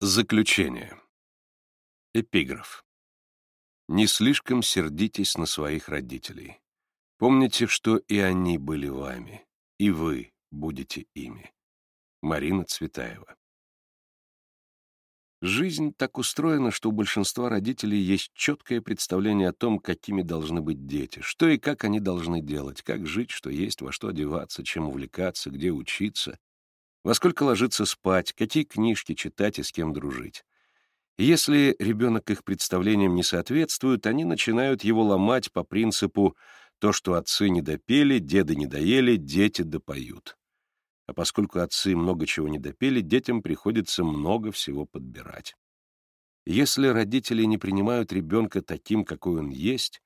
Заключение. Эпиграф. Не слишком сердитесь на своих родителей. Помните, что и они были вами, и вы будете ими. Марина Цветаева. Жизнь так устроена, что у большинства родителей есть четкое представление о том, какими должны быть дети, что и как они должны делать, как жить, что есть, во что одеваться, чем увлекаться, где учиться, во сколько ложиться спать, какие книжки читать и с кем дружить. если ребенок их представлениям не соответствует, они начинают его ломать по принципу «то, что отцы не допели, деды не доели, дети допоют». А поскольку отцы много чего не допели, детям приходится много всего подбирать. Если родители не принимают ребенка таким, какой он есть,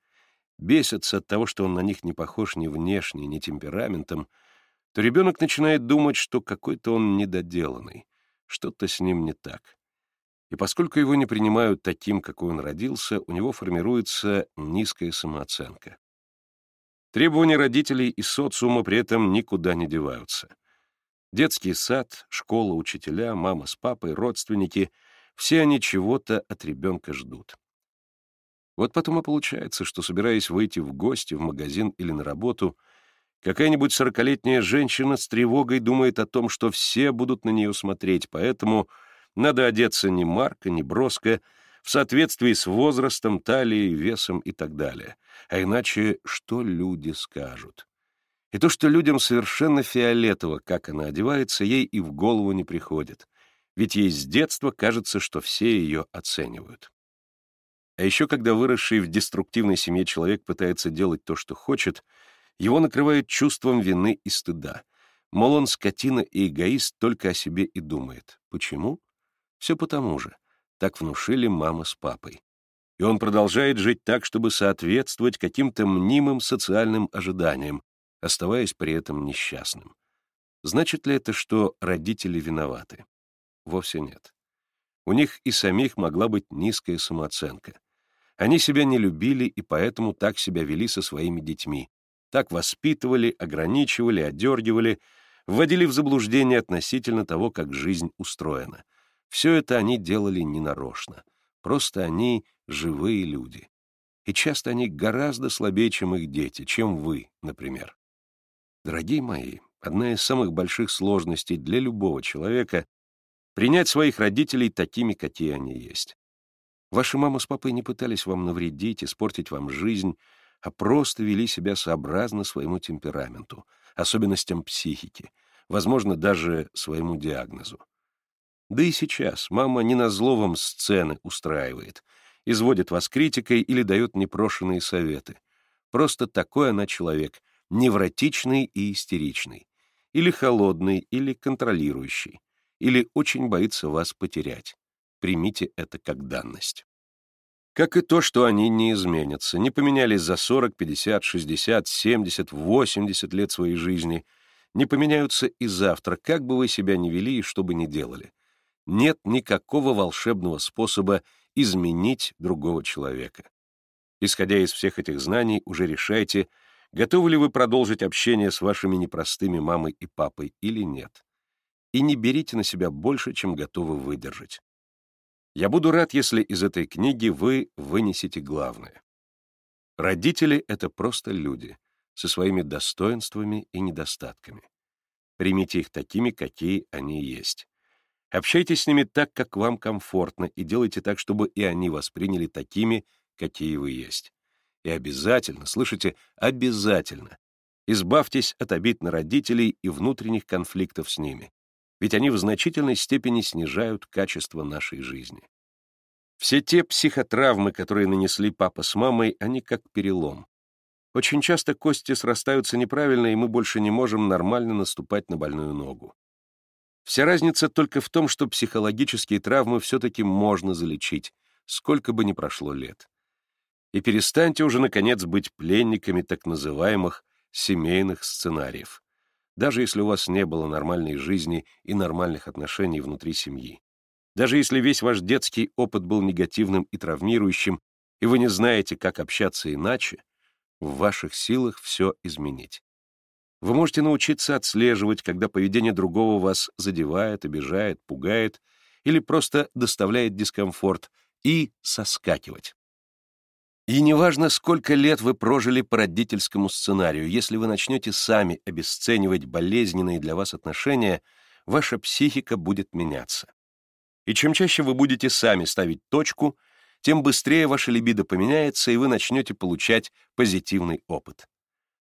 бесятся от того, что он на них не похож ни внешне, ни темпераментом, то ребенок начинает думать, что какой-то он недоделанный, что-то с ним не так. И поскольку его не принимают таким, какой он родился, у него формируется низкая самооценка. Требования родителей и социума при этом никуда не деваются. Детский сад, школа, учителя, мама с папой, родственники — все они чего-то от ребенка ждут. Вот потом и получается, что, собираясь выйти в гости, в магазин или на работу — Какая-нибудь сорокалетняя женщина с тревогой думает о том, что все будут на нее смотреть, поэтому надо одеться не марко, не броско, в соответствии с возрастом, талией, весом и так далее. А иначе что люди скажут? И то, что людям совершенно фиолетово, как она одевается, ей и в голову не приходит. Ведь ей с детства кажется, что все ее оценивают. А еще когда выросший в деструктивной семье человек пытается делать то, что хочет — его накрывает чувством вины и стыда. Мол, он скотина и эгоист только о себе и думает. Почему? Все потому же. Так внушили мама с папой. И он продолжает жить так, чтобы соответствовать каким-то мнимым социальным ожиданиям, оставаясь при этом несчастным. Значит ли это, что родители виноваты? Вовсе нет. У них и самих могла быть низкая самооценка. Они себя не любили и поэтому так себя вели со своими детьми, так воспитывали, ограничивали, одергивали, вводили в заблуждение относительно того, как жизнь устроена. Все это они делали ненарочно. Просто они живые люди. И часто они гораздо слабее, чем их дети, чем вы, например. Дорогие мои, одна из самых больших сложностей для любого человека — принять своих родителей такими, какие они есть. Ваши мама с папой не пытались вам навредить, испортить вам жизнь, а просто вели себя сообразно своему темпераменту, особенностям психики, возможно, даже своему диагнозу. Да и сейчас мама не на зло сцены устраивает, изводит вас критикой или дает непрошенные советы. Просто такой она человек, невротичный и истеричный, или холодный, или контролирующий, или очень боится вас потерять. Примите это как данность. Как и то, что они не изменятся, не поменялись за 40, 50, 60, 70, 80 лет своей жизни, не поменяются и завтра, как бы вы себя ни вели и что бы ни делали. Нет никакого волшебного способа изменить другого человека. Исходя из всех этих знаний, уже решайте, готовы ли вы продолжить общение с вашими непростыми мамой и папой или нет. И не берите на себя больше, чем готовы выдержать. Я буду рад, если из этой книги вы вынесете главное. Родители — это просто люди, со своими достоинствами и недостатками. Примите их такими, какие они есть. Общайтесь с ними так, как вам комфортно, и делайте так, чтобы и они восприняли такими, какие вы есть. И обязательно, слышите, обязательно, избавьтесь от обид на родителей и внутренних конфликтов с ними ведь они в значительной степени снижают качество нашей жизни. Все те психотравмы, которые нанесли папа с мамой, они как перелом. Очень часто кости срастаются неправильно, и мы больше не можем нормально наступать на больную ногу. Вся разница только в том, что психологические травмы все-таки можно залечить, сколько бы ни прошло лет. И перестаньте уже, наконец, быть пленниками так называемых семейных сценариев даже если у вас не было нормальной жизни и нормальных отношений внутри семьи. Даже если весь ваш детский опыт был негативным и травмирующим, и вы не знаете, как общаться иначе, в ваших силах все изменить. Вы можете научиться отслеживать, когда поведение другого вас задевает, обижает, пугает, или просто доставляет дискомфорт, и соскакивать. И неважно, сколько лет вы прожили по родительскому сценарию, если вы начнете сами обесценивать болезненные для вас отношения, ваша психика будет меняться. И чем чаще вы будете сами ставить точку, тем быстрее ваша либидо поменяется, и вы начнете получать позитивный опыт.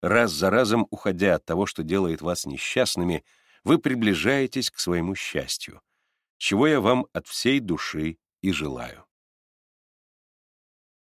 Раз за разом, уходя от того, что делает вас несчастными, вы приближаетесь к своему счастью, чего я вам от всей души и желаю.